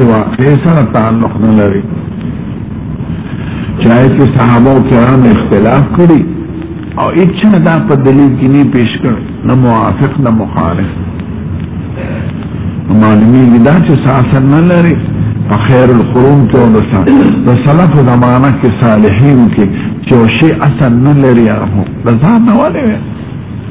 واقعي سره تعلق نه لري چاہے چې صحابه کرام اختلاف کړي او اچھا دا په دلیل کې نه پیش کړ نه موافق نه مخالف معلومی دا چې ساسر نه لري په خیر القرون کې او د سلف زمانہ کې صالحین کې چې شی اصل نه لري هغه د ځان نه ولې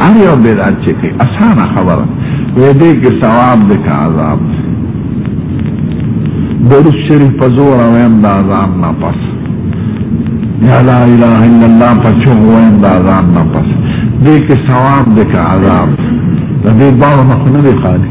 هر یو بدعت چې کوي اسانه خبره وې دې کې ثواب دې کا عذاب درود شریف په زور ویم دا عذاب نه پس یا لا اله الا الله په چوغ ویم دا عذاب نه پس دې کې ثواب دې کا عذاب دې باور نه خو نه دی خالي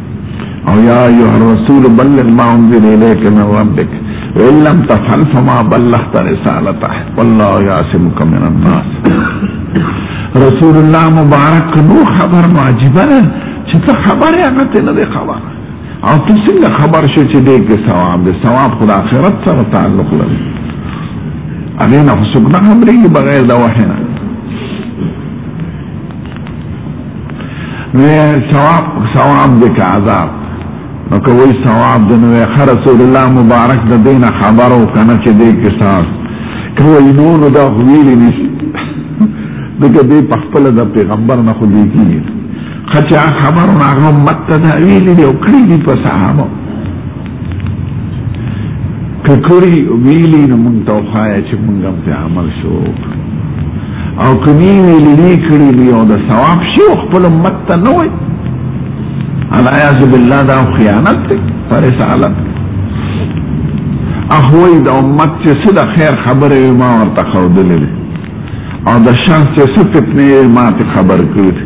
او یا ایو الرسول بلغ ما انزل الیک من ربک وان لم تفعل فما بلغت رسالته والله یعصمک من الناس رسول الله مبارک نو خبر واجبه ده چې څه خبره هغه ته نه خبر او ته څنګه خبر شې چې دې کې ثواب دې ثواب خو د آخرت سره تعلق لري هغه نه خو څوک نه خبرېږي بغیر د وحی نه نه ثواب ثواب دې که عذاب نو کوي ثواب دې نو خر رسول الله مبارک د دین خبرو کنه چې دې قصاص کوي نو نو دا ویلې نشي دغه دې په خپل د پیغمبر نه خو دې کیږي خچا خبرونه هغه مت دا ویلې او کړی دې په صحابه ککړی ویلی نو مونږ ته وخایه چې مونږ هم په عمل شو او کنی ویلی نه کړی دی او د ثواب شو خپل امت ته نه وای الیاذ بالله دا خیانت دی پر رساله اخوی د امت چې څه د خیر خبره ما ورته خودلې او د شان چې څه فتنه ما ته خبر کړی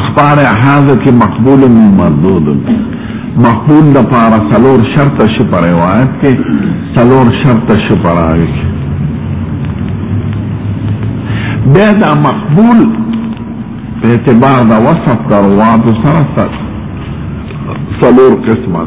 اخبار هذا کې مقبول من مردود مقبول د پاره سلور شرط شي پر روایت کې سلور شرط شي پر راوي بیا دا مقبول په اعتبار د وصف د رواتو سره سلور قسمه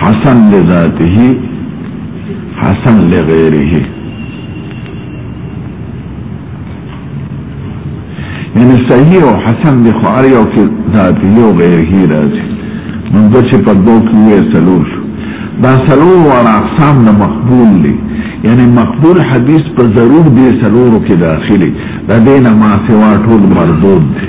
حسن لذاته حسن لغیره یعنی صحیح او حسن د خوار یو کې ذاتی او غیره راځي نو د چې په دوه کې یې سلور شو دا سلور او اقسام نه مقبول دي یعنی مقبول حدیث په ضرور دي سلور کې داخلي دا دینه ما سوا ټول مردود دي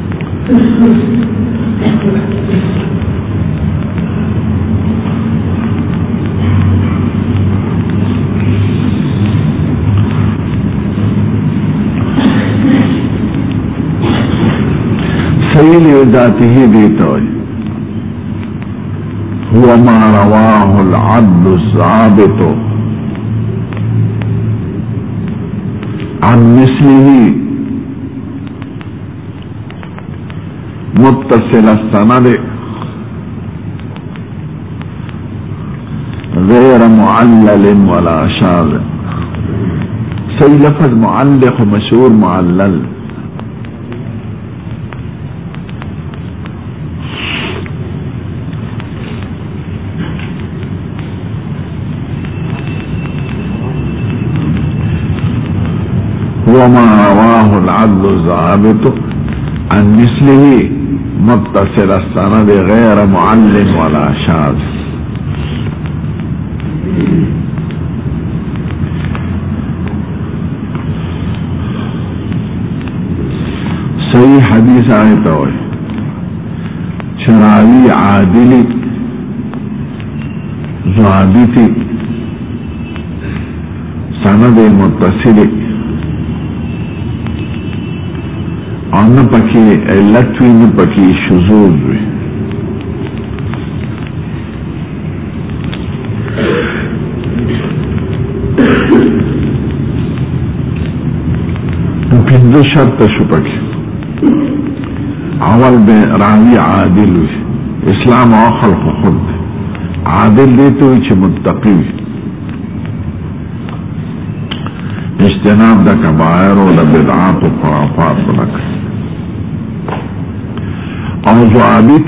ذاته بيتوي هو ما رواه العبد الثابت عن مثله متصل السند غير معلل ولا شاذ سي لفظ معلق مشهور معلل وما رواه العدل الزعابط عن مثله متصل السند غير معلم ولا شاذ صحیح حدیث هغه ته وایي چې راوي عادل ضابط سند متصل او نه پکې علت وي نه پکې شذوذ وي پنځه شرط شو پکې اول به راوی عادل وي اسلام او خلق خود عادل دی ته چې متقی وي اجتناب د کبائر او د بدعات او خرافات ولک او ضوابط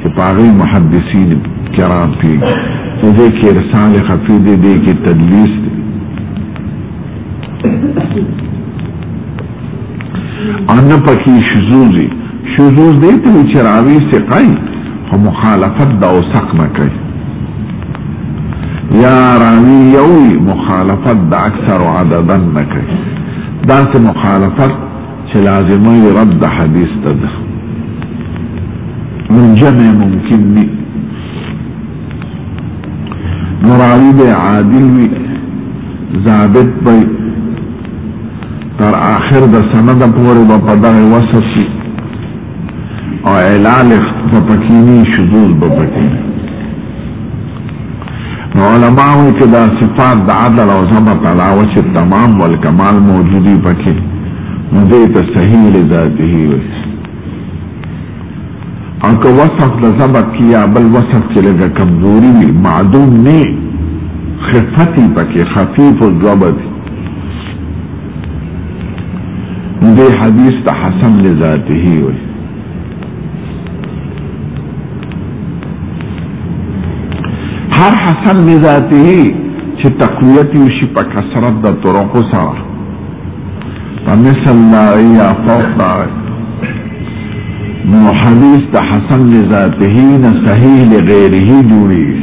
چې په هغې محدثین کرام کې په دې کې ارسال خفي دی دې کې تدلیس دی ان پکې شذوزي شذوز دې ته چې راوي سقای خو مخالفت د اوسق نه کوي یا راوی یوی مخالفت د اکثر عددن نکی دانس مخالفت چې لازمه وي رد د حدیث ته ده نو جمع ممکن نه نو راوي به عادل وي ضابط به تر آخر د سند پورې به په دغه وصف شي او علال به پکې نه شذوذ به پکې نه نو علماء وایي چې دا صفات د عدل او ظبط علاوه چې تمام والکمال موجودي پکې نو دې ته صحیح لذاته وي او که وصف د ظبط کې یا بل وصف چې لږه کمزوري وي معدوم نه خفتي پکې خفیف الضبط دې حدیث ته حسن لذاته وي هر حسن لذاته چې تقویت وشي په کثرت د طرق سره په مثل لا یا فوق دا نو حدیث د حسن لذاته نه صحیح لغیره جوړیږي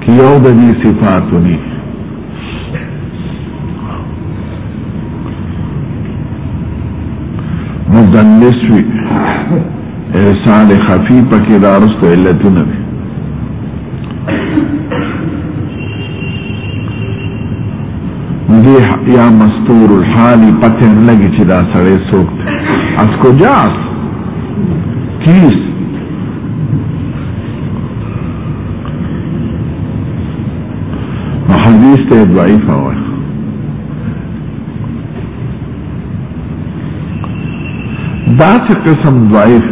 کې یو د دې صفاتو دي مدلس وی ارسال خفی پکې دارستو علتونه دي دی یا مستور الحال پته نه لګی چې دا سړی څوک اس کو جاس کیس حدیث ته ضعیف وای دا څه قسم ضعیف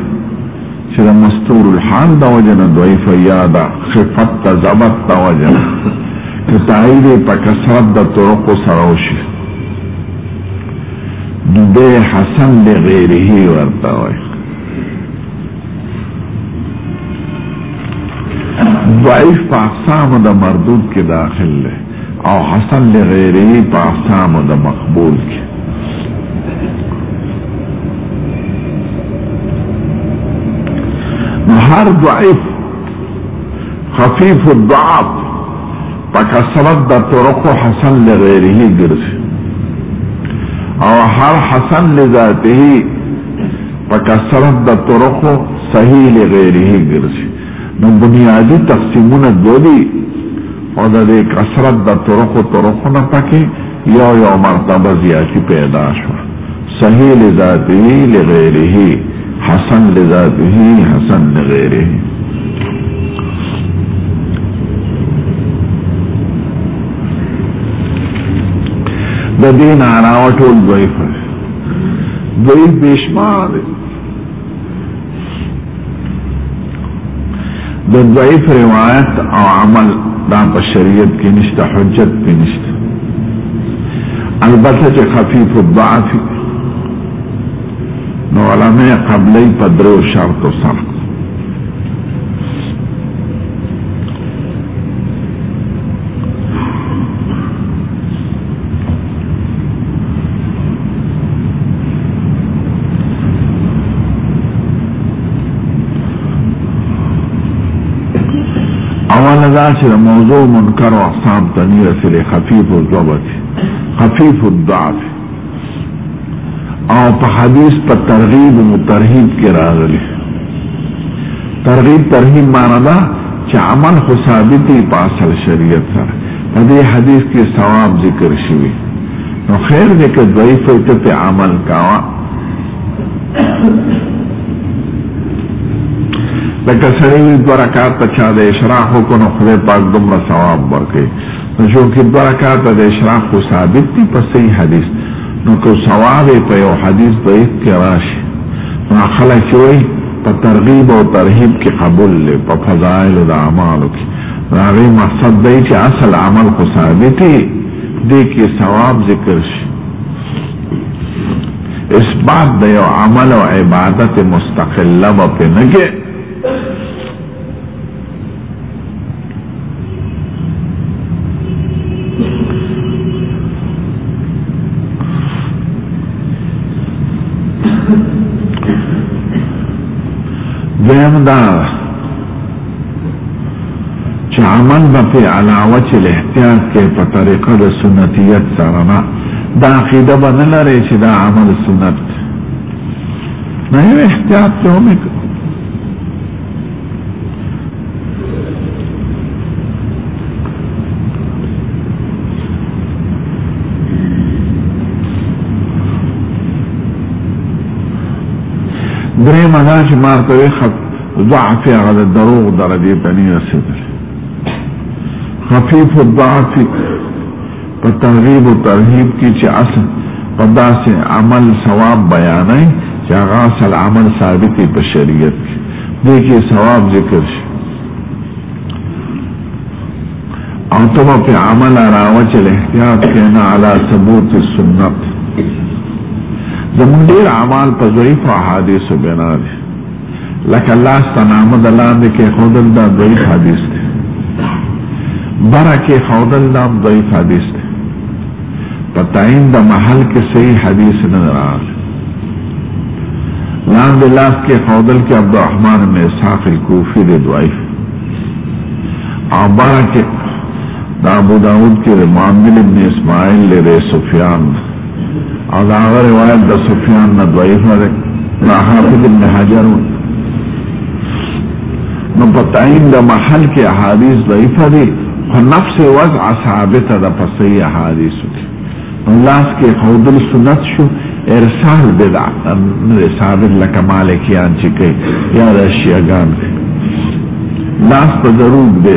چې د مستور الحال د وجه نه ضعیف یا دا خفت د ضبط د وجه نه که تایید په کثرت د طرق سره وشي دوی حسن لغیره ورته وای ضعیف په اقسام د مردود کې داخل دی او حسن لغیره په اقسام د مقبول کې هر ضعیف خفیف الضعف په کثرت د طرق حسن لغیره ګرځي او هر حسن لذاته په کثرت د طرقو صحیح لغیره ګرځي نو بنیادی تقسیمونه دو دي او د دې کثرت د طرقو طرقونه پکې یو یو مرتبه زیاتی پیدا شو صحیح لذاته لغیره حسن لذاته حسن لغیره د دین علاوه ټول ضعیف دوی بشمار د ضعیف روایت او عمل دا په شریعت کې نشته حجت پې نشته البته چې خفیف الضعف نو علماء قبلی په درو شرطو سره اول دا چې موضوع منکر او اقسام ته نه رسېدلی خفیف الضبط خفیف الضعف او په حدیث په ترغیب او ترهیب کې راغلی ترغیب ترهیب معنا دا چې عمل خو ثابت دی په اصل شریعت سره په دې حدیث کې ثواب ذکر شوی نو خیر دې که ضعیف وي ته په عمل کاوه لکه سړی وي دوه رکاته چا د اشراق وکړو نو خدای پاک دومره ثواب ورکوي نو چونکې دوه رکاته د اشراق خو ثابت دي په صحیح حدیث نو که ثواب یې په یو حدیث ضعیف کې راشي نو خلک چې وایي په ترغیب او ترهیب کې قبول دی په فضایلو د اعمالو کې د هغې مقصد دی چې اصل عمل خو ثابت دی دې کې ثواب ذکر شي اثبات د یو عمل او عبادت مستقله به پې نه کې دویم دا چې عمل به په علاوه چې احتیاط کې په طریقه د سنتیت سره نه دا عقیده به نه لري چې دا عمل سنت نه یو احتیاط ته ومکړي درې مدا چې ما ته وي خط ضعف هغه د دروغ درجه ته نه رسیدل خفیف الضعف په ترغیب او ترهیب کې چې اصل په داسې عمل ثواب بیانای چې هغه اصل عمل ثابت په شریعت کې دې کې ثواب ذکر شي او ته په عمل راوچل احتیاط کینا علی ثبوت السنت زمونږ ډیر اعمال په ضعیف احادیث بنا دي لکه لاس ته نامه د لاندې کېښودل دا ضعیف حدیث دی بره کېښودل دا هم ضعیف حدیث دی په تعین د محل کې صحیح حدیث نه راغلی لاندې لاس کې خودل کې عبدالرحمن بن اسحاق الکوفي دی ضعیف او باره کې د ابو داود کې د معامل ابن اسماعیل له سفیان او دا هغه روایت د سفیان نه ضعیف دی دا حافظ ابن حجر نو په تعین د محل کې احادیث ضعیف دي خو نفس وضع ثابت ده په صحیح احادیث کې لاس کې خودل سنت شو ارسال بدع نه ثابت لکه مالکیان چې کوي یا د شیعاګان لاس په ضرور دی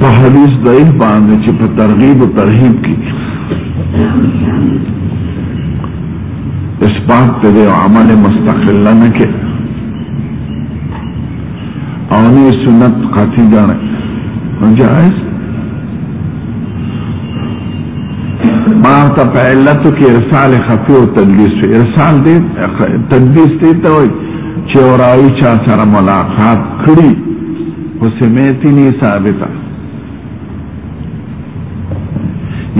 په حدیث ضعیف باندې چې په ترغیب او ترهیب کې اثبات ته دی عمل مستقلا نه کې او نه سنت قاطع ګڼه جائز ما ته په علت کې ارسال خفي او تدلیس ارسال دې تدلیس دې ته وایي چې اورایي چا سره ملاقات کړي خو سمعتي نه ثابته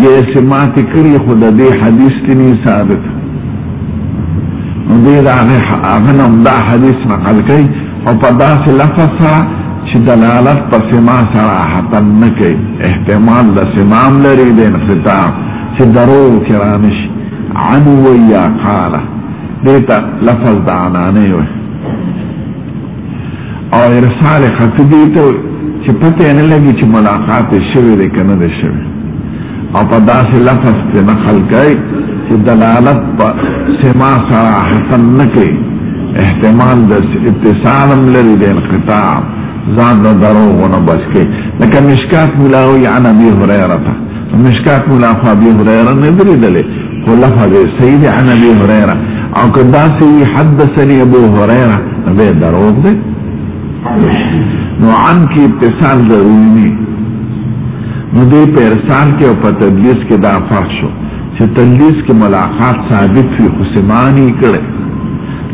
یې سمعت کړي خو د دې حدیث کې نه ثابت نو دې دا هغه نوم دا حدیث نقل کوي او په داسې لفظ سره چې دلالت په سماع سره حتن نه کوي احتمال د سمام لري د انقطاع چې دروغ کې رانشي عن ویا قاله دیتا لفظ د عنانه وي او ارسال خط دیتا وي چې پته نه لګي چې ملاقات شوه دی کنه ده شوه او په داسې لفظ کې نقل کوي چې دلالت په سما سره حسن نه کوي احتمال د اتصال هم لري د انقطاع ځان د دروغ نه بچ کې لکه مشکات ملاوي عن ابي هريره مشکات مولا خو ابي هريره نه دري دلې خو لفظ سيد عن ابي هريره او کدا سي حدثني ابو هريره به دروغ ده نو عن کې اتصال ضروري نه نو دې په ارسال کې او په تدلیس کې دا فرق شو چې تدلیس کې ملاقات ثابت وي خو سمانی کړي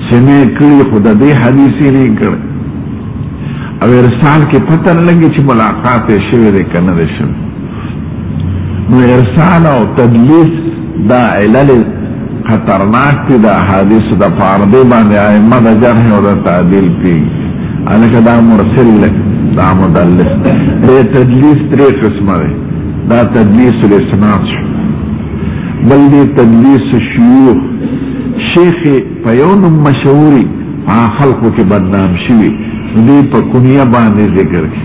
سمې کړي خو د دې حدیثې نه کړي او ارسال کې پتن لګي چې ملاقات یې شوی دی کنه دی شوی نو ارسال او تدلیس دا علل خطرناک دي د حدیث د پاره دی باندې ائمه د جرح او د تعدیل کوي الکه دا مرسل له دا مدلس دی تدلیس درې قسمه دی دا تدلیس الاسناد شو بل دی تدلیس شیوخ شیخ په یو نوم مشهوري خلکو کې بدنام شوی دی په کنیه باندې ذکر کوي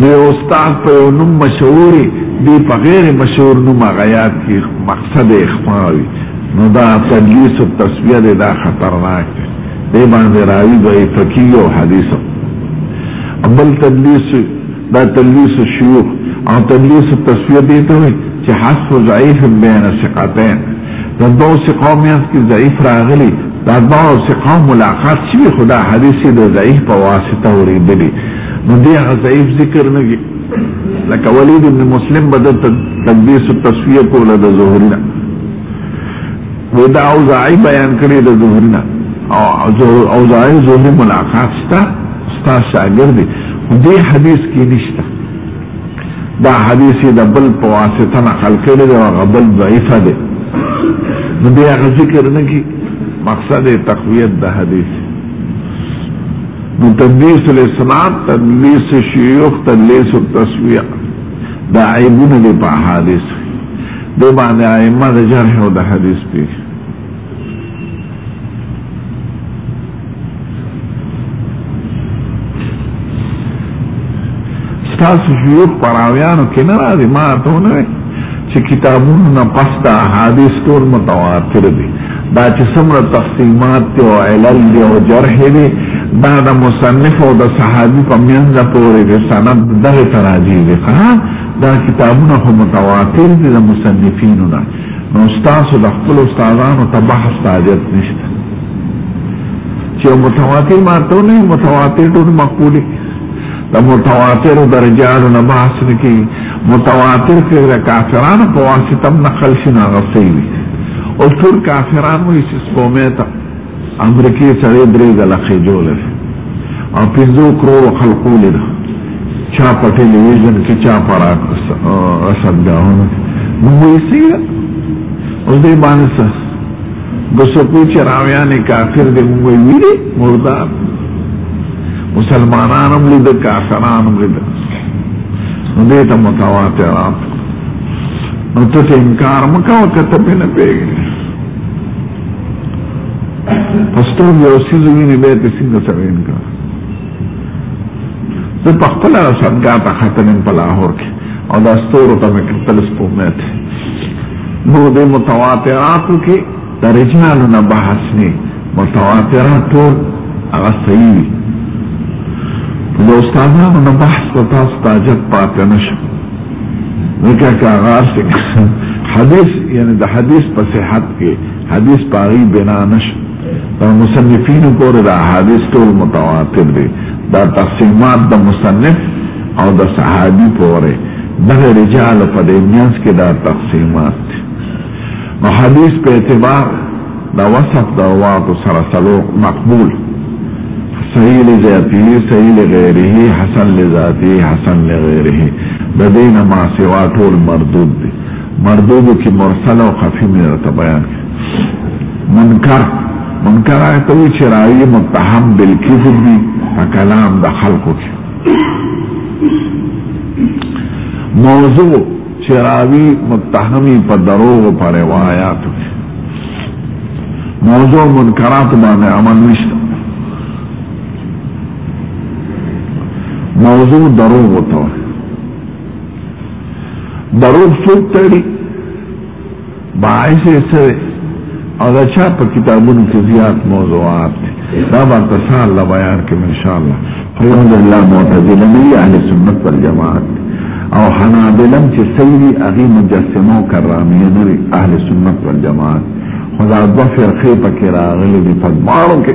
دی استاد په یو نوم مشهوري دی په غیر مشهور نوم غیات کې مقصد اخفاوي نو دا تدلیس او تسویه دی دا خطرناک دی دی باندې راوي دوی فقی او حدیث بل تدلیس دا تدلیس شیوخ او تدلیس تسویه دی ته چې حذف ضعیف بین ثقتین د دوه ثقو منځ کې ضعیف راغلی دا دواړو ثقو ملاقات شوي خو دا حدیث یې د ضعیف په واسطه اورېدلی نو دی هغه ضعیف ذکر نه کوي لکه ولید ابن مسلم به دلته تدبیس التصفیه کوله د ظهري نه وی دا اوزاعي بیان کړی د ظهري نه او اوزاعي ظهري ملاقات شته ستا شاګرد دی دې حدیث کې نشته دا حدیث یې د بل په واسطه نقل کړی دی او هغه بل ضعیف دی نو بیا هغه ذکر نه کړي مقصد یې تقویت د حدیث نو تدلیس الاسناد تدلیس شیوخ تدلیس التسویع دا عیبونه دی په حدیث دی باندې ائمه د جرح او د حدیث پیښ تاسو شيوخ پراویانو کې نه راځي ما ته نه چې کتابونو نه پسته احادیث ټول متواتر دي دا چې څومره تقسیمات دي او علل دي او جرح دي دا د مصنف او د صحابي په منځ پورې د سند دغه تراجي دي دا کتابونه هم متواتر دي د مصنفینو نه نو ستاسو د خپل استادانو ته بحث تاجت نشته چې متواتر ماته نه متواتر ټول مقبول د متواتر درجاتو نه بحث نه کوي متواتر کې د کافرانو په واسطه نقل شي نه غوښتي او ټول کافرانو یې سپومه ته امریکې سړې درې ځله خېجولی او پنځو کروړو خلقو لید چا په ټلویزیون کې چا په رسدګاهونو نو ویسي او دې باندې څه ګسکو چې راویانې کافر دې موږ ویلي مردار مسلمانان هم لید کافران هم لید نو دې ته متواترات نو ته انکار مکو کته په نه پیږي پستور یو سیز ویني به په سیند سره ویني زه په خپل سرګا ته خاتنم په لاهور کې او دا ستورو ته مې کتل سپومت نو د متواتراتو کې د رجالو نه بحث نه متواترات ټول هغه صحیح دي د استادانو نه بحث په تاسو تاجت پاتې نشم ځکه که هغه حدیث یعنی د حدیث په صحت کې حدیث پاغي بنا نشي دا مصنفینو پورې د حدیث ټول متواتر دي دا تقسیمات د مصنف او د صحابي پورې دغه رجال په دې میانس کې دا تقسیمات نو حدیث په اعتبار دا وصف دا رواتو سره سلو مقبول صحیح لذاته صحیح لغیره حسن لذاته حسن لغیره د دینه ما سوا ټول مردود دي مردود کې مرسل او خفي مې راته بیان منکر منکر هغه ته وی چې راوی متهم بالکذب دي کلام د خلقو کې موضوع چې راوي متهمي په دروغو په روایاتو کې موضوع منکرات باندې عمل نشته موضوع دروغ ته دروغ څوک تړي باعث یې څه دی او دا چا په کتابونو کې زیات موضوعات دي دا به تسال له بیان کوم ان شاء الله الحمد لله معتزله نه اهل سنت والجماعت او حنابلم چې سوي هغه مجسمه او کرامیه نه اهل سنت والجماعت خدا دوه فرقې پکې راغلي دي په بارو کې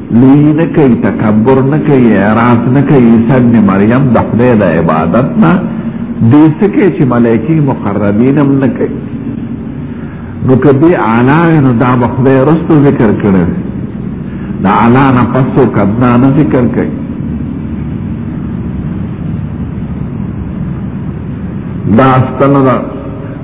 لویی نه کوي تکبر نه کوي اعراض نه کوي عیسی ابن مریم د خدای د عبادت نه دې څه کوي چې ملایکې مقربین هم نه کوي نو که دې اعلی وي نو دا به خدای وروسته ذکر کړی د اعلی نه پس څوک ادنا نه ذکر کوي دا ستنه ده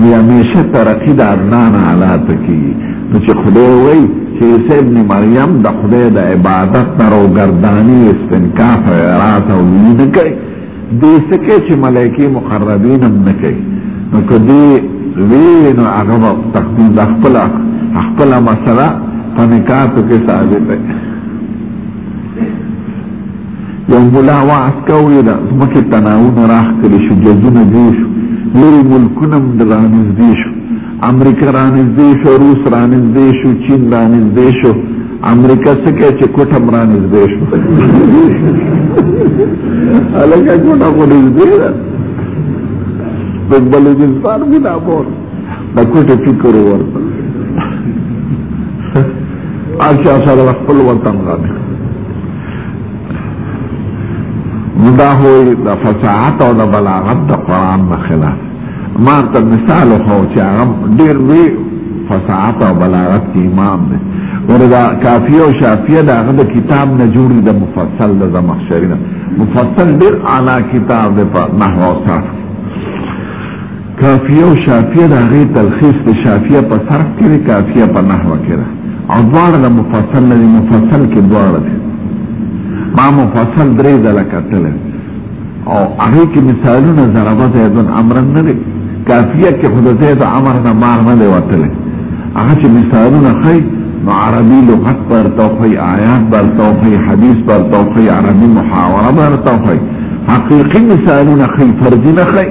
نو همیشه ترقی د ادنا نه اعلی ته کیږي نو چې خدای وایي چې عیسی ابن مریم د خدای د عبادت نه راوګرداني استنکاف او اعراض او لوی نه کوي دې څه کوي چې ملایکې مقربین هم نه کوي نو که دې ویلې نو هغه به تقدیم د خپله خپله مسله په نکاتو کې ثابته یو ملا وعظ کوي د ځمکې تناوونه راښکلي شو جزونه دې شو لرې ملکونه هم رانږدې شو امریکا رانږدې شو روس رانږدې شو چین رانږدې شو امریکا څه کوي چې کوټه هم رانږدې شو هلکه کوټه خو نږدې ده د بلوچستان ملا مور د کوټې فکر ورته هر چا سره خپل وطن غواړي نو دا هوی د فصاحت او د بلاغت د قرآن نه خلاف ما ته مثال خو چې هغه ډېر وی فصاحت او بلاغت کې امام دی وردا کافی او شافیه دا هغه کتاب نه جوړی د مفصل د زمخشری نه مفصل ډېر اعلی کتاب دی په نحو او صرف کافیه او شافیه د هغې تلخیص د شافیه په صرف کې دی کافیه په نحوه کې ده او دواړه د مفصل نه دي مفصل کې دواړه دي ما مفصل درې ځله کتلی او هغې کې مثالونه ضربه زیدون امرن نه دی کافیه کې خو د زید امر نه مار نه دی وتلی هغه چې مثالونه ښایي نو عربي لغت به درته وښایي آیات به درته وښایي حدیث به درته وښایي عربي محاوره به درته وښایي حقیقي مثالونه ښایي فرضي نه ښایي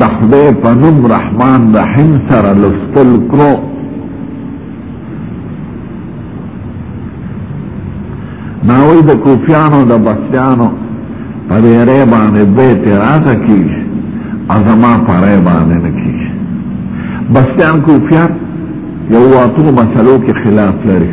د خدای په نوم رحمان رحیم سره لوستل کړو ناوی د کوفیانو د بسیانو په دې ری باندې به اعتراض کیږي او زما په ری باندې نه کیږي بسیان کوفیان یو واتو مسلو کې خلاف لري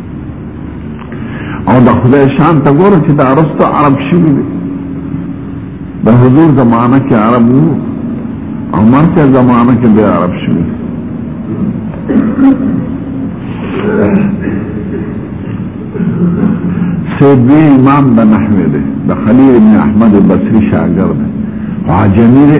او د خدای شان ته ګوره چې دا رسته عرب شوي دي د حضور زمانه کې عرب وو او مرکه زمانه کې بیا عرب شوي سیدوی امام د نحوی دی د خلیل ابن احمد بصری شاګرد دی عجمی دی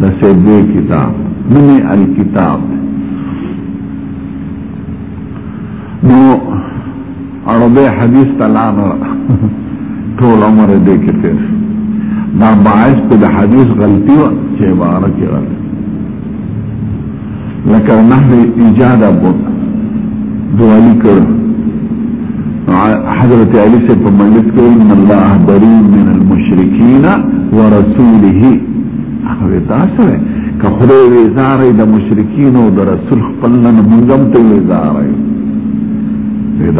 د سیدی کتاب نومې الکتاب نو عربی حدیث تلان ټول عمر دې کې تیر دا باعث په حدیث غلطي و چې عبارت کې غلطي لکه نحن ایجاد ابو دوالی کر حضرت علی سے په مجلس کې ان الله بری من المشرکین ورسوله هغه تاسو که خدای وی زارې د مشرکین او د رسول خپل نه منګم ته وی زارې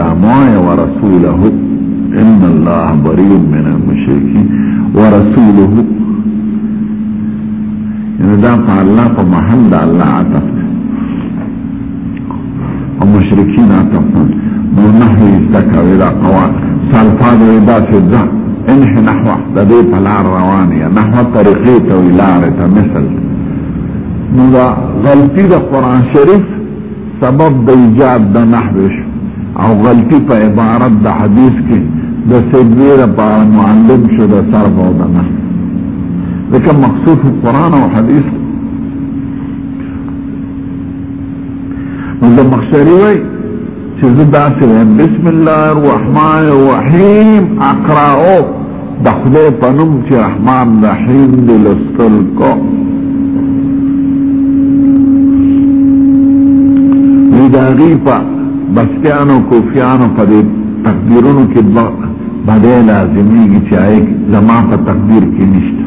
دا ما ورسوله ان الله بری من المشرکین ورسوله دا په الله په محل د الله عطف او مشرکین عطف نو نحوی ازدکا ویدا قوا سالفاد ویدا سزا انح نحوه د دې په لار روان یا نحوه طریقې ته وی لارې ته مثل نو دا غلطي د قرآن شریف سبب د ایجاد د نحوش او غلطی په عبارت د حدیث کې د سیدوی لپاره معلم شو د صرف او د نحو ځکه مقصود قرآن او حدیث نو د مخشري وای چې زه داسې بسم الله الرحمن الرحیم اقرأ د خدای په نوم چې رحمان رحیم دې لوستل کو نو د هغې په بسیانو کوفیانو په دې تقدیرونو کې بدی لازمیږي چې هغه زما په تقدیر کې نشته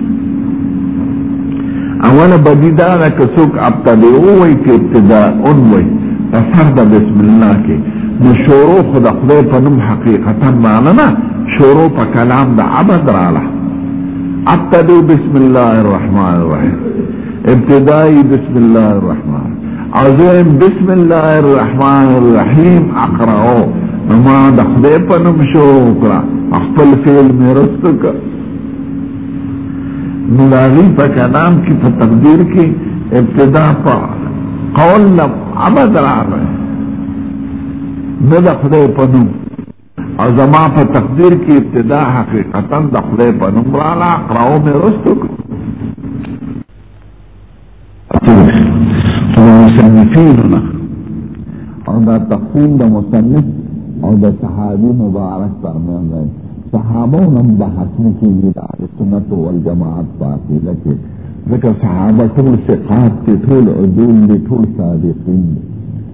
اوله بدی دا ده که څوک ابتدع ووایي که ابتداء ووایي په سر د بسم الله کې نو شروع خو د خدای په نوم حقیقتا معنه نه شروع په کلام د عبد رااله ابتدو بسم الله الرحمن الرحیم ابتدائی بسم الله الرحمن عظیم بسم الله الرحمن الرحیم اقرأو نما د خدای په نوم شروع کړه خپل فعل مې رست کړ نو لاغي په کلام کې په تقدیر کې ابتدا په قول عبد راغی نه د خدای په نوم او زما په تقدیر کې ابتدا حقیقتا د خدای په نوم راله اقراو مې رستو کړ او مصنفینو نه او دا تقویم د مصنف او د صحابي مبارک ترمنځ دی صحابه هم بحث نه کېږي د اهل سنت والجماعت په عقیده کې ځکه صحابه ټول ثقات دي ټول عدول دي ټول صادقین دي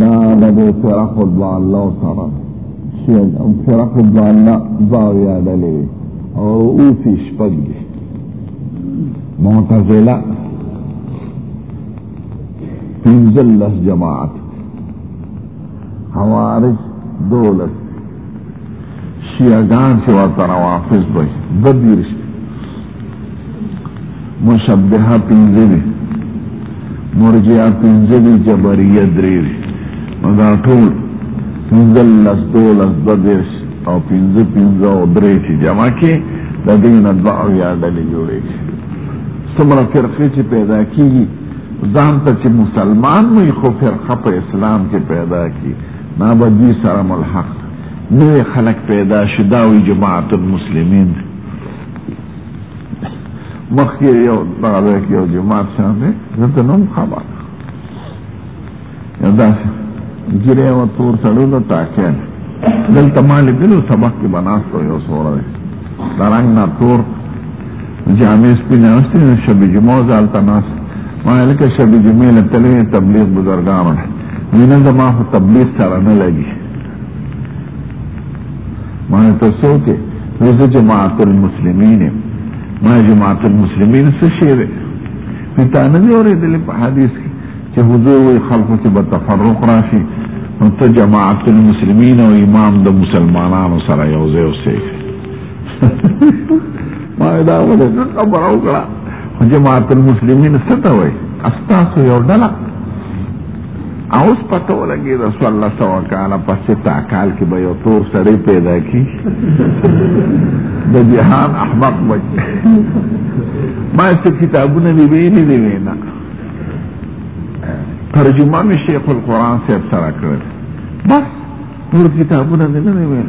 دا د دې فرق الله سره چې فرق الله باو یادلې او او فی شپږ دي معتزله پنځلس جماعت خوارج دولس شیعگان چې ورته روافض وي دوه دېرش مشبهه پنځه دي مرجعه پنځه دي جبريه درې دي نو دا ټول پنځلس دولس دوه دېرش او پنځه پنځه او درې چې جمع کې د دې نه دوه اویا ډلې جوړېږي څومره فرقې چې پیدا کېږي ځان ته چې مسلمان وي خو فرقه په اسلام کې پیدا کړي ما به دوی سره ملحق نوې خلک پیدا شي دا وي جماعت المسلمین دی مخکې یو دغه ځای کې یو جومات شان دی دلته نوم خبر یو داسې ګیرې وه تور سړی ده تاکیان دلته ما لیدلو سبق کې به ناست یو سوړی دی د رنګ نه تور جامې سپینې اغوستې نو شب جمعه زه هلته ناست ما ویل که شب جمعې له تلې تبلیغ بزرګانو نه مینه زما خو تبلیغ سره نه لګي ما ته څوک نو زه جماعت المسلمین ما جماعت المسلمین څه شی دی نو تا نه دی اورېدلی په حدیث کې چې حضور وایي خلکو کې به تفرق راشي نو ته جماعت المسلمین او امام د مسلمانانو سره یو ځای اوسې ما دا ولې خبره وکړه جماعت المسلمین څه ته وایي ستاسو یو ډله اوس پته ولګي د سوال الله سو کال پسې تا کال کې به یو تور سړی پیدا کی د جهان احمق بچ ما څه کتابونه دی ویلي دی وینا ترجمه می شیخ القرآن صاحب سره کړل بس نور کتابونه نه ویل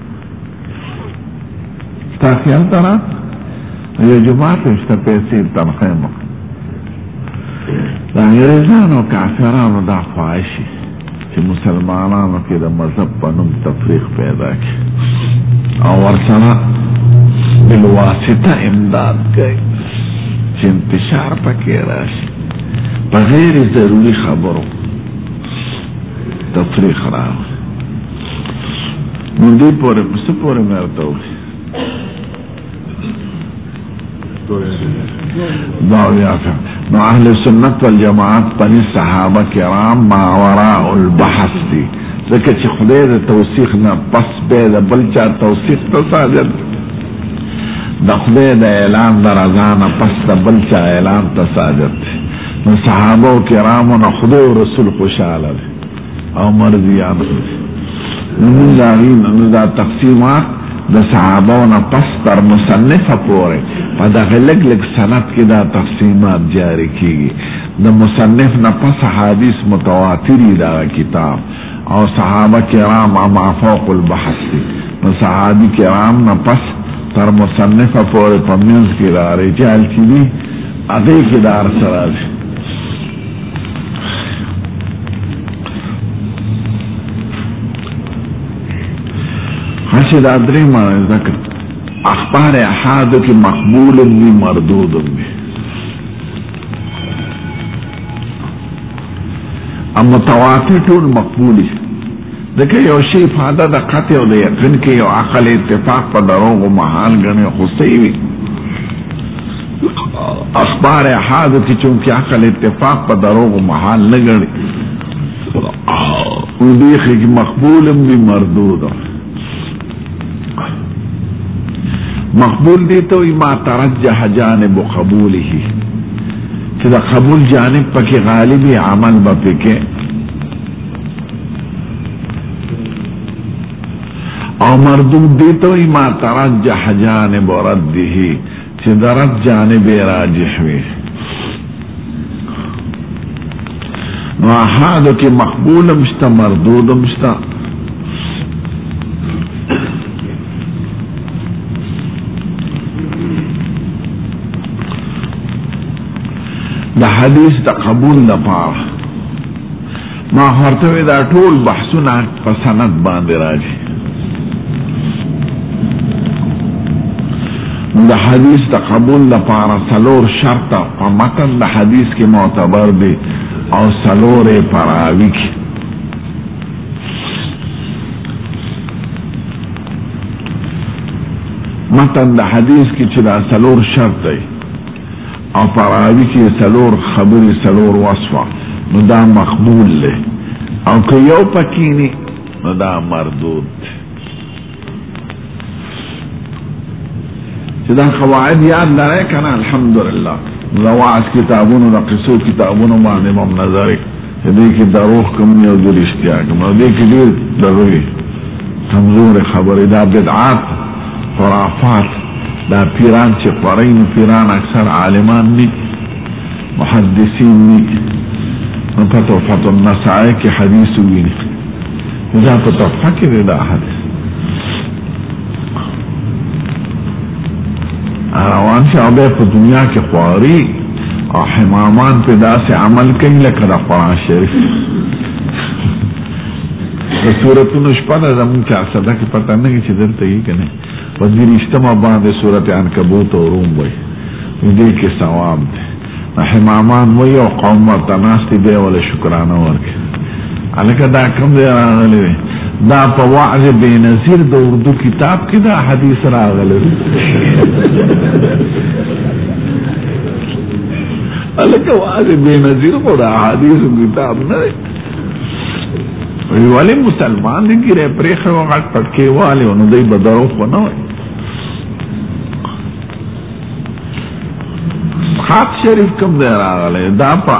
ستا خیال ته را یو جماعت هم شته پیسې تنخوا یې وکړه د انګرېزانو کافرانو دا خواهش چې مسلمانانو کې د مذهب په نوم تفریق پیدا کړي او ورسره بالواسطه امداد کوي چې انتشار پکې راشي په غیر ضروري خبرو تفریق راغلی نو دې پورې په څه پورې مې ورته وکړي دا بیا نو اهل سنت والجماعت پنې صحابه کرام ما وراء البحث دي ځکه چې خدای د توثیق نه پس به د بل چا توثیق ته صادر د خدای د اعلان د رضا نه پس د بل چا اعلان ته صادر نو صحابه کرامو نه خدای او رسول خوشاله دي او مرضیان نو موږ دا نو دا تقسیمات د صحابه نه پس تر مصنف پورې په دغه لګ لګ سند کې دا تقسیمات جاری کیږي د مصنف نه پس حدیث متواتر دا کتاب او صحابه کرام ما فوق البحث دي نو صحابي کرام نه پس تر مصنف پورې په منځ کې راځي چې حل کیږي هغه کې دار سره چې دا درې معنی ذکر اخبار احاد کې مقبول دی مردود دی ام متواتر ټول مقبول دي ځکه یو شی فاده د قطع او د یقین کې یو عقل اتفاق په دروغ او محال غني خو سیوي اخبار احاد کی چونکه عقل اتفاق په دروغ محال نه غړي او دې خې مقبول هم دي مردود مقبول دي ته ما ترجح جانب قبوله چې دا قبول جانب پکې غالبي عمل به پکې او مردود دي ته ما ترجح جانب رده چې د رد جانب راجح وي نو احادو کې مقبول هم شته مردود هم شته د حدیث د قبول لپاره ما ورته وې دا ټول بحثونه په سند باندې راځي د حدیث د قبول لپاره څلور شرط په متن د حدیث کې معتبر دي او څلور یې په راوي کې متن د حدیث کې چې دا څلور شرط دی او په راوی کی څلور خبری څلور وصفه نو دا مقبول دی او که یو پکینی نو دا مردود دی چې دا قواعد یاد لرای کنه الحمدلله زواج کتابونو د قصو کتابونو باندې مم نظر په دې کې دروغ کم نه او د رښتیا کم او دې کې ډېر دغه وي کمزورې خبرې دا بدعات خرافات دا پیران چې خوري نو پیران اکثر عالمان دي محدثین دي نو په تحفة النسائي کې حدیث ویني دا په تحفه کې دی دا حدیث روان شي او بیا په دنیا کې خواري او حمامان په داسې عمل کوي لکه د قرآن شریف د سورتونو شپه ده زموږ چې اسده کې پته نه چې دلته یې که نه په دې رښتما باندې سورت عنکبوت او روم وایي دې کې ثواب دی همامان مو یو قوم ورته ناست دی بیا ولې شکرانه ورکړي هلکه دا کوم ځای راغلی دی دا په وعظ بېنظیر د اردو کتاب کې دا حدیث راغلی دی هلکه وعظ بېنظیر خو د احادیثو کتاب نه دی وی ولې مسلمان دی ګیره پرېښی و غټ پټکې والې نو دی به دروغ خو نه وایي خاط شریف کم دی راغلی دا په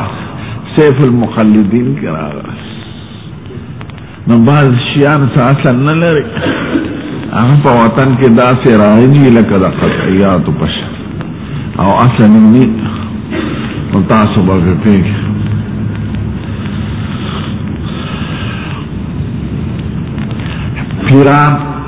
سیف المخلدین کې راغلی نو بعض شیان څه اصل نه لري هغه په وطن کې داسې راځي لکه د قطعیاتو په شان او اصل یې نه نو تاسو به پرې پوهېږئ پیران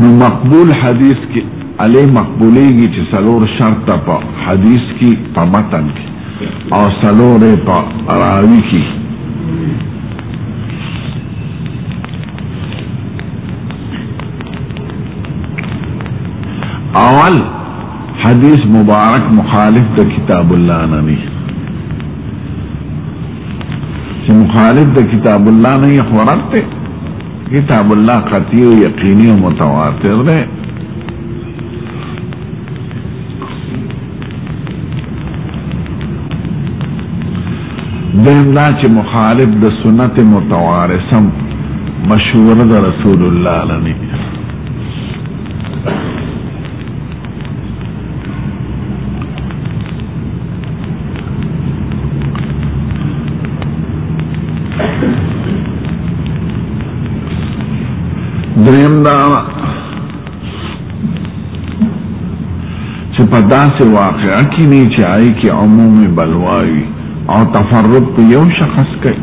نو مقبول حدیث کې علی مقبولېږي چې څلور شرط په حدیث کې په متن کې او څلور په راوي کې اول حدیث مبارک مخالف د کتاب الله نه نه چې مخالف د کتاب الله نه یې خورت دی کتاب الله قطعی او یقیني او متواتر دی دیم دا چې مخالف د سنت متوارثم مشوره د رسول الله لنی دریم دا چې په داسې واقعا کې نه چې آی کې عمومي بلواوي او تفرد په یو شخص کوي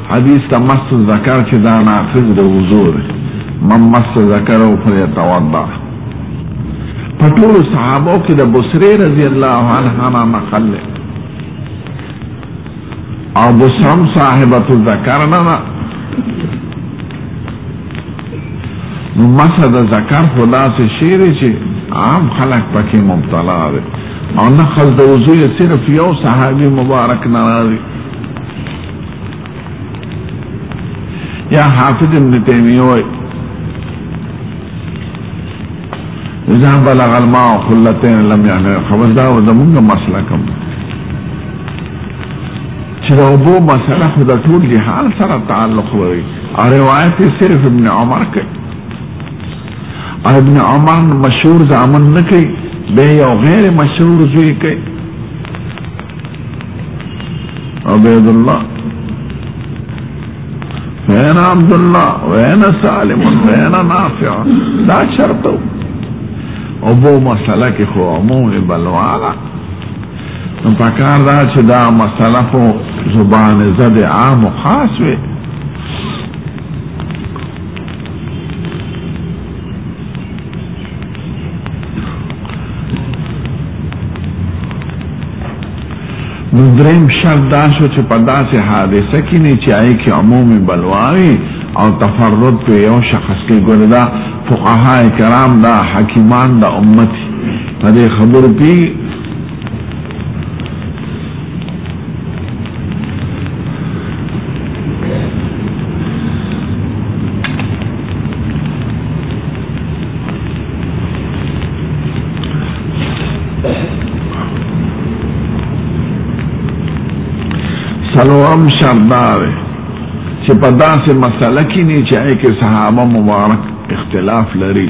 حدیث ته مس ذکر چې دا ناقض د وضو دی من مس ذکره فلیتوضا په ټولو صحابو کې د بصرې رضی الله عنها نه نقل دی او بصرم صاحبت ذکر نه ده نو مسه د ذکر خو داسې شی دی چې عام خلک پکې مبتلا دی او نقل د وضوع صرف یو صحابي مبارک نه راځي یا حافظ ابن تیمیه وای اذا بلغ الماء خلتين لم يعمل خبر دا زمونږ مسله کوم چې دا وبو مسله خو د ټول جهان سره تعلق لري او روایت صرف ابن عمر کوي ابن عمر مشهور ځامن نه کوي به یو غیر مشهور زوی کوي عبید الله وین عبد الله وین سالم وین نافع دا شرط او بو مسله کې خو عموم بلواله نو پکار دا چې دا مسله خو زبان زد عام او خاص وي نو دریم شرط دا شو چې په داسې حادثه کې نه چې آی کې عمومي بلواوي او تفرد په یو شخص کې ګردا فقها کرام دا حکیمان دا امت په دې خبرو کې سلورم شرط دا دی چې په داسې مسله کې نه چې هغې کې صحابه مبارک اختلاف لري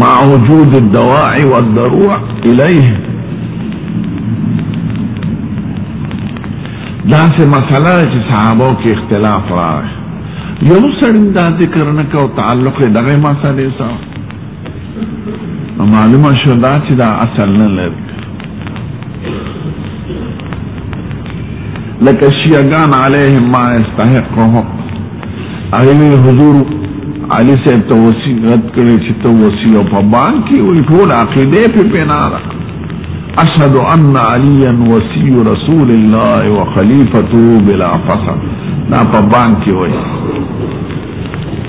مع وجود الدواع والدروع الیه دا سه مسله چې صحابه کې اختلاف راغی یو سړی دا ذکر نه کو تعلق دغه مسله سره معلومه شو دا چې دا اصل نه لري لکه شیعگان علیهم ما استحقهم ایوې حضور علي صاحب ته وصیت کړی چې ته وصی او په بان کې وي ټول عقیده په پنا را اشهد ان عليا وصي رسول الله وخليفته بلا فصل دا په بان کې وي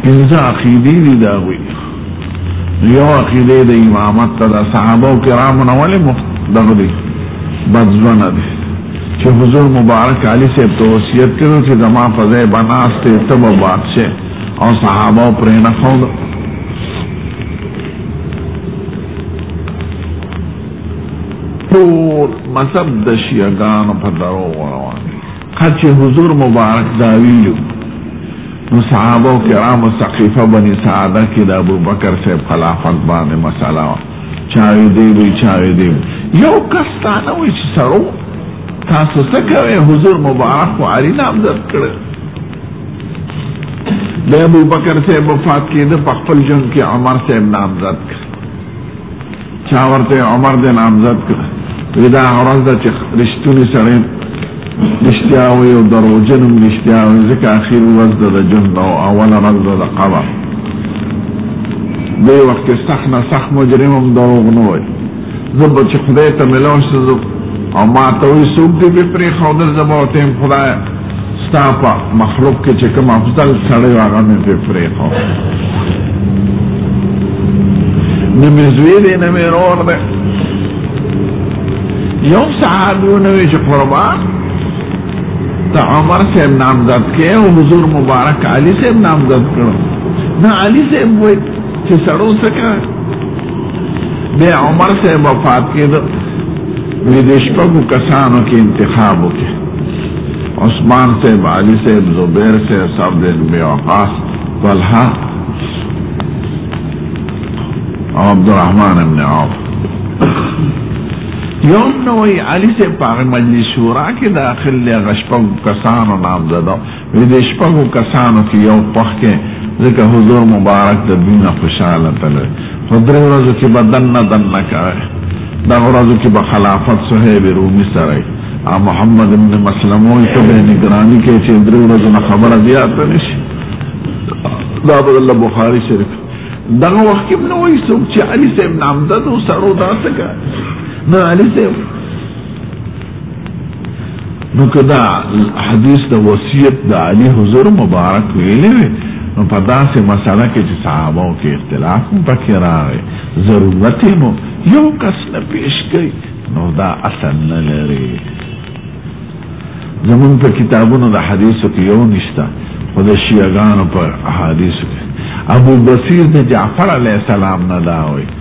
پنځه عقیدې دي دا وي یو عقیده د امامت ته د صحابه کرامو نه ولې مخ دغه دی بدځونه دی چې حضور مبارک علی صاحب ته وصیت کړو چې زما په ځای به ناست دی ته به بادشاه او صحابه پرې نه ښود ټول مذهب د شیعګانو په درو روان هر چې حضور مبارک دا ویلو نو صحابه کرام سقیفه بنی سعاده کې د ابو بکر صاحب خلافت باندې مسله وه چاوې دی وی چاوې دی یو کس تا نه وی چې سړو تاسو څه کوئ حضور مبارک خو علي نامزد کړی د ابو بکر صاحب وفات کېده په خپل ژوند کې عمر صاحب نامزد کړ چا ورته عمر دی نامزد کړ وی دا عرض ده چې رښتونی سړی رښتیا وي او دروغجن هم رښتیا وي ځکه اخر ورځ ده د ژوند او اوله ورځ ده د قبر دې وخت کې سخت نه سخت مجرم هم دروغ نه وایي زه به چې خدای ته ملاو شم او ما ته وایي څوک دې پرې ښودل زه به ورته خدایه ستا په مخلوق کې چې کوم افضل سړی هغه مې پرې پرېښو نه مې زوی دی نه مې رور دی یو صحابي ونه وي چې قربان ته عمر صاحب نامزد کې او حضور مبارک علي صاحب نامزد کړو نه علي صاحب وایي چې سړو څه کوي بیا عمر صاحب وفات کېده وی د شپږو کسانو کې انتخاب وکړي عثمان صاحب علي صاحب زبیر صاحب صاحب دې بیا وقاص طلحه او عبد الرحمن ابن عوف یو نوې علي صاحب په مجلس شورا کې داخل دی غشپم کسانو نام زده د دې شپږو کسانو کې یو خوښ کې ځکه حضور مبارک د دوی نه خوشاله تلل خو درې ورځو کې به دننه دننه کوي دغه ورځو کې به خلافت صهیب رومي سره او محمد ابن مسلمو ته به نگراني کوي چې درې ورځو نه خبره زیاته نه شي دا به الله بخاري شریف دغه وخت کې نو وایي څوک چې علي صاحب نامزد و سړو دا څه کوي نه علي صاحب نو کدا حدیث د وصیت د علی حضور مبارک ویلې نو په داسې مسله کې چې صحابه او کې اختلاف هم پکې راغی ضرورت مو یو کس نه پیش کړي نو دا اصل نه لري زمون په کتابونو د حدیثو کې یو نشته خو د شیعاګانو په حدیثو کې ابو بصیر د جعفر علیه السلام نه دا وایي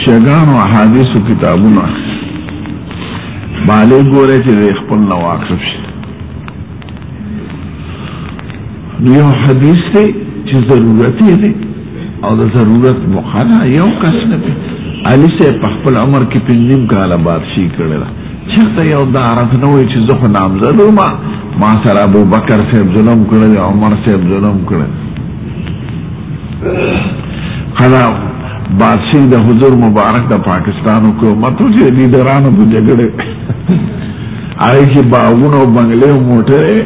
شیعګانو احادیثو کتابونه بالی ګوره چې د خپل نه واقف شي نو یو حدیث دی چې ضرورتي دی او د ضرورت موخه ده یو کس نه دی علي صاحب په خپل عمر کې پنځم کاله بادشي کړی ده چېرته یو دا عرف نه وایي چې زه خو نامزد وم ما سره ابوبکر صاحب ظلم کړی عمر صاحب ظلم کړی کله بادشي د حضور مبارک د پاکستان حکومت او چې لیډرانو په جګړه هغه کې باغونه او بنگلې او موټرې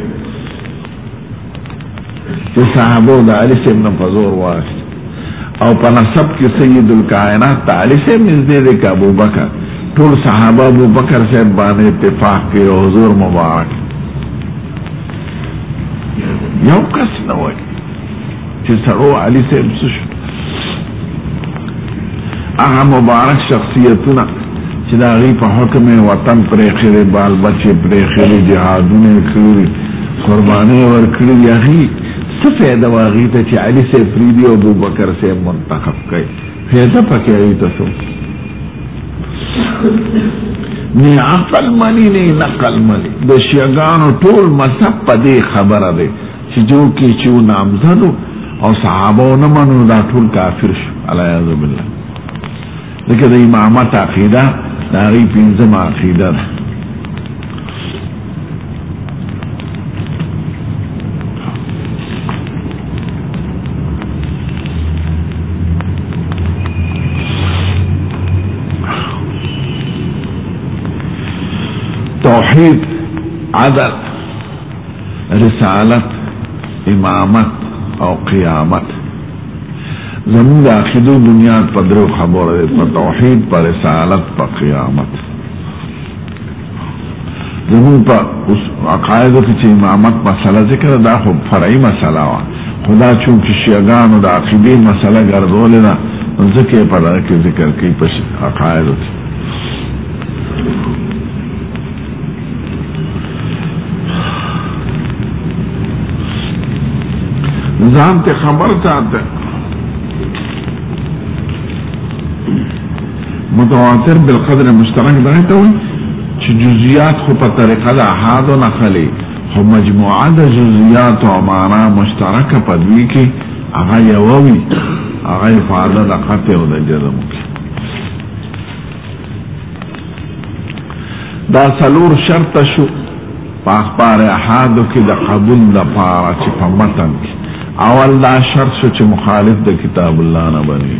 چې صحابه د علي سیم نه په زور واخلي او په نسب کې سید الکائنات د علي سیم نږدې دی که ابوبکر ټول صحابه ابوبکر صاحب باندې اتفاق کوي او حضور مبارک یو کس نه وایي چې سړو علي صاحب څه شو هغه مبارک شخصیتونه چې د هغوی په حکم یې وطن پرېښی دی بال بچ یې پرېښی دی جهادونه یې کړي دي قربانۍ یې ورکړي دي هغوی څه فایده وه هغوی ته چې علي صاحب پرېږدي او ابوبکر صاحب منتخب کړي فایده پکې هغوی ته څه نه عقل مني نه نقل مني د شیعګانو ټول مذهب په دې خبره دی چې جو کې چې و نامزدو او صحابه و نمنو دا ټول کافر شو علی عزو بالله لکه د امامت عقیده دا غي پنځم عقیده ده توحید عدل رسالت امامت او قیامت زمون د عقیدو بنیاد په درو خبره ده په توحید په رسالت په قیامت زمون په عقاید کې چې امامت مسله ذکر دا خو فرعي مسله وا خدا چون چې شیعاګانو د عقیدې مسله ګرځول نه ځکه په دغه کې ذکر کوي په عقاید کې ځان ته خبر ساته متواتر بالقدر مشترک دغه ته وایي چې جزئیات خو په طریقه د احاد نه خلي خو مجموعه د جزئیات او معنا مشترکه په دوی کې هغه یو وي هغه فعاله د قطع او د جزم کې دا څلور شرط شو په اخبار احادو کې د قبول لپاره چې په متن کې اول دا شرط شو چې مخالف د کتاب الله نه بني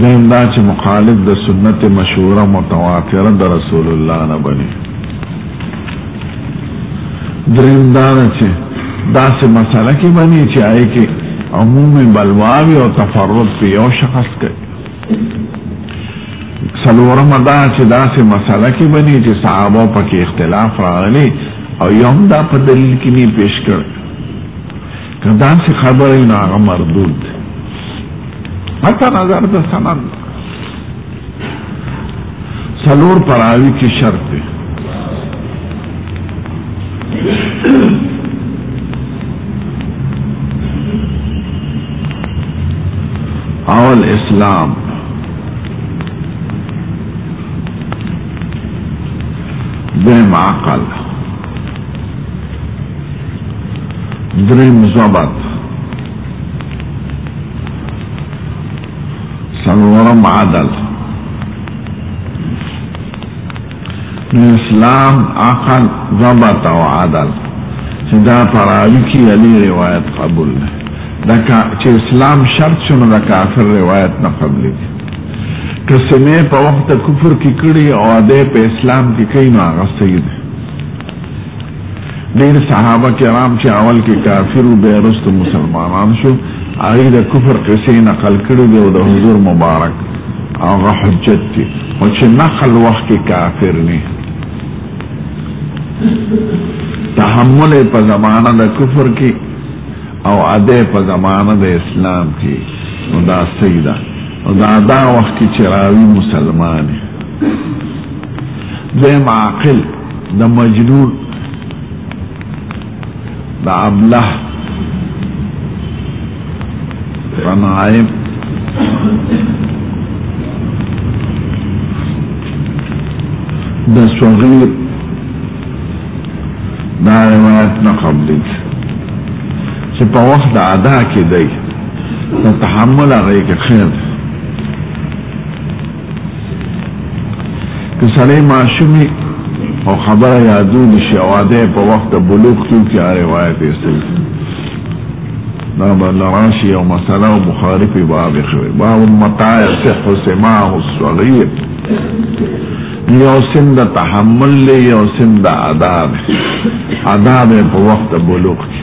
دویم دا چې مخالف د سنت مشهوره متواتره د رسول الله نه بني دریم دا چې داسې مسله کې بني چې آی کې عمومي بلواوي او تفرد په یو شخص کوي سلورم دا چې داسې مسله کې بني چې صحابه پکې اختلاف راغلي او یو هم دا په دلیل کې نه پیش کړ که داسې خبرې نه هغه مردود حتی نظر د سند سلور پراوی کی شرط دی اول اسلام درم عقل درم زبط سلورم عدل نو اسلام عقل ضبط او عدل چې دا پراوی کې علی روایت قبول ده دا چې اسلام شرط شنو دا کافر روایت نه قبول دي کسمه په وخت کفر کې کړي او ده په اسلام کې کین هغه صحیح ده ډیر صحابه کرام چې اول کې کافر وو بیا وروسته مسلمانان شو هغوی د کفر قصې نقل کړې دي او د حضور مبارک هغه حجت دی او چې نقل وخت کې کافر نه تحمل په زمانه د کفر کې او اده په زمانه د اسلام کې نو دا سیدا او دا دا وخت کې چې راوي مسلمان دی عاقل د مجنون د ابله غنائم د صغیر دا روایت نه قبلې چې په وخت د ادا کې دی نو تحمل هغه کې خیر دی که سړی ماشومی او خبره یادو نشي او ده په وخت د بلوغ کې کې روایت استل دا بل راشي او مسله او بخاری په باب خوي باب متاع صح سماع الصغير یو سن د تحمل له یو سن د آداب آداب په وخت بلوغ کې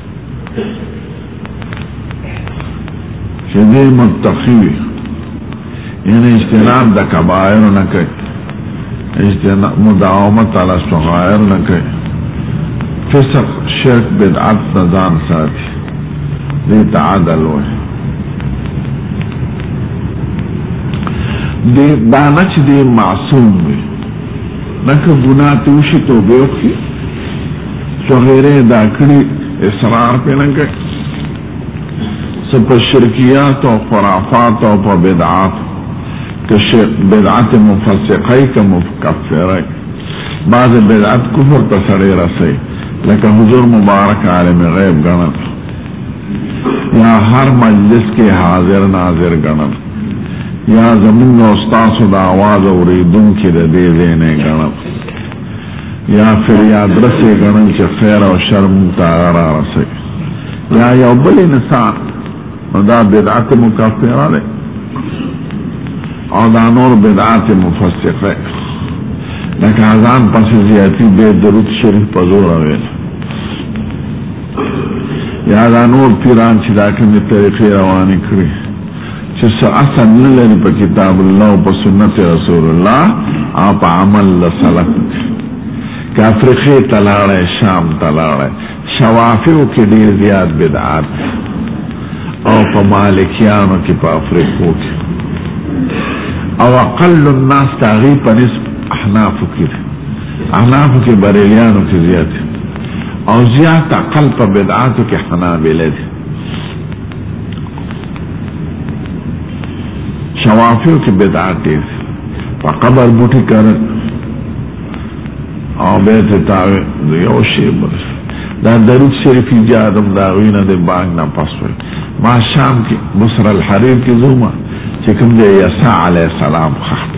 چې دې متقي وي یعنی اجتناب د کبایر نه کوي اجتناب مداومت علی صغائر نه کوي فسق شرک بدعت نه ځان ساتي دې تعادل وي دې دا نه چې دې معصوم وي لکه ګناه ته وشي توبه وکړي چغیرې دا کړي اصرار پې نه کوي څه په شرکیات او خرافات او په بدعات که بدعت مفسقه که مکفره بعض بدعت کفر ته سړی رسي لکه حضور مبارک عالم غیب ګڼل یا هر مجلس کې حاضر ناظر ګڼل یا زمونږ او ستاسو د اواز اورېدونکي د دې ځای نه ګڼل یا فریاد رسې ګڼل چې خیر او شر مونږ ته هغه را رسوي یا یو بل انسان نو دا بدعت مکفره دی او دا نور بدعت مفسق دی لکه اذان پسې زیاتی بې درود شریف په زوره ویل یا دا نور پیران چې دا کومې طریقې روانې کړي چې څه اصل نه لري په کتاب الله او په سنت رسول الله او په عمل د سلف که افریقې ته لاړی شام ته لاړی شوافیو کې ډېر زیات بدعات او په مالکیانو کې په افریقو کې او اقل الناس تاغي په نسب احناف کې احناف کې بریلیانو کې زیات او زیات اقل په بدعاتو کې حنابلې دي شوافیو کې بدعات دي په قبر بوټي کړه او به ته تاوي یو شی بس دا درود شریف یادم دا وینه د باغ نه پاسوي ما شام کې بصر الحریر کې زوما چې کوم دی یسع علی السلام خخت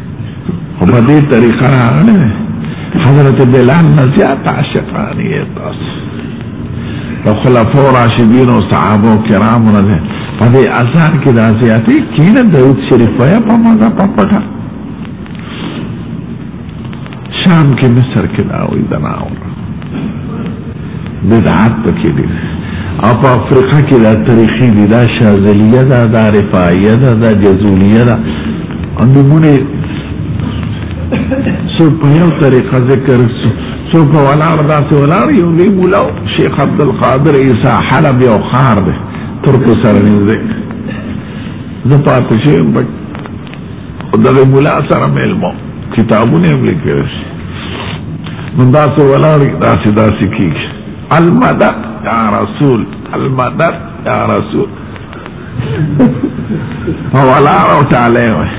خو په دې طریقه راغلی دی حضرت بلال نه زیات عاشقان یې تاسو د خلفاو راشدینو صحابو کرامو نه دی په دې اذان کې دا زیاتې کینه درود شریف وایه په مزه په پټه شام کې مصر کې دا وي دا ناور بدعت پکې دي او په افریقا کې دا تاریخي دي دا شاذلیه ده دا رفاعیه ده دا جزولیه ده نمونه سو په یو طریقه ذکر سو په ولاړ داسې ولاړ یو لوی مولا شیخ عبدالقادر عیسی حلب یو ښار دی ترکو سره نږدې زه پاتې شوم دغه مولا سره ملمو کتابونه هم لیکل شي نو داسې ولاړ داسې داسې کیږي المدد یا رسول المدد یا رسول او ولاړ او تعالی وای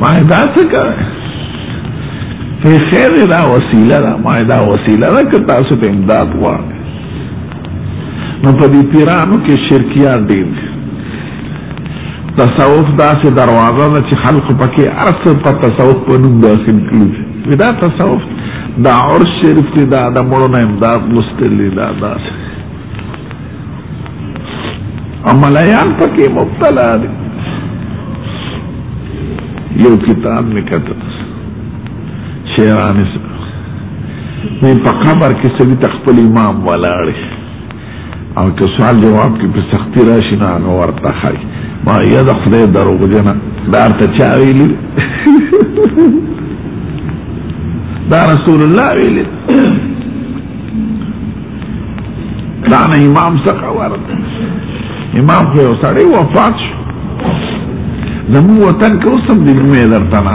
ما دا څه کوي په خیر دا وسیله ده ما دا وسیله ده که تاسو ته امداد غواړئ نو په دې پیرانو کې شرکیات ډېر دي تصوف داسې دروازه ده چې خلق پکې ارسه په تصوف په نوم داخل کړي دا تصوف دا عرش شریف کې دا د مړو نه امداد مستلی دا داسې عملیان پکې مبتلا دي یو کتاب مې کتل شیرانې مې په قبر کې سړي تخپل امام ولاړ او که سوال جواب کې په سختی راشي نه نو ورته خای ما یا د خدای دروغ جنا دا ته چا ویلی دا رسول الله ویلی دا نه امام څخه ورته امام خو یو سړی وفات شو زموږ وطن کې اوس هم د جمعې درته نه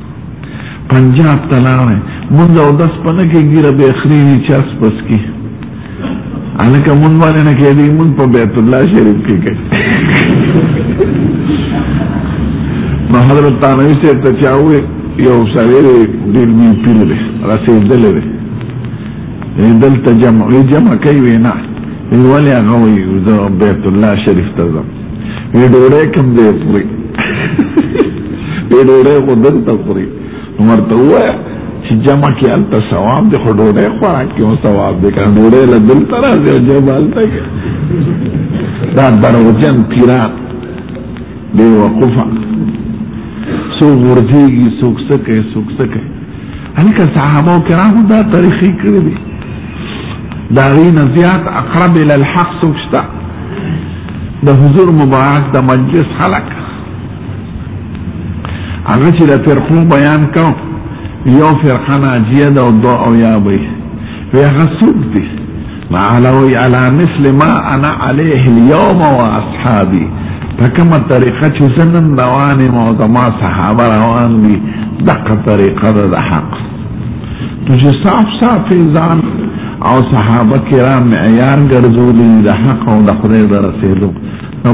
پنجاب ته لاړې مونږ او داس په نه کې ګیره به خرینی چاس پس کې الکه مونږ باندې نه کېدی مونږ په بیت الله شریف کې کې نو حضرت تانوی سے ته چاوي یو سره ډیر می پیل دی رسیدل دی دلته جمع جمع کوي نه ولی هغه وي د بیت الله شریف ته ځم وی ډوړې کم دې پوری دې ډوړې خو دلته پوری مرته وای چې جمع کې الته ثواب دې خو ډوړې خوراک کې ثواب دې کړه ډوړې له دلته راځي او جمع الته دا دروغجن پیران بے وقفا سو غرزیگی سوک سکے سوک سکے هلکه صحابه کرامو دا تاریخي کړی دی دا غینه زیات اقرب ال الحق سوچتا د حضور مبارک د مجلس خلق هغه چې د فرقو بیان کاو یو فرقه ناجیه ده او دو او یا به وی هغه څوک دی ما علوی علا مثل ما انا علیه اليوم و اصحابی په کومه طریقه چې زه نن روان یم او زما صحابه روان دي دقه طریقه ده د حق نو چې صاف صاف ځان او صحابه کرام معیار ګرځولي د حق او د خدای د رسېدو نو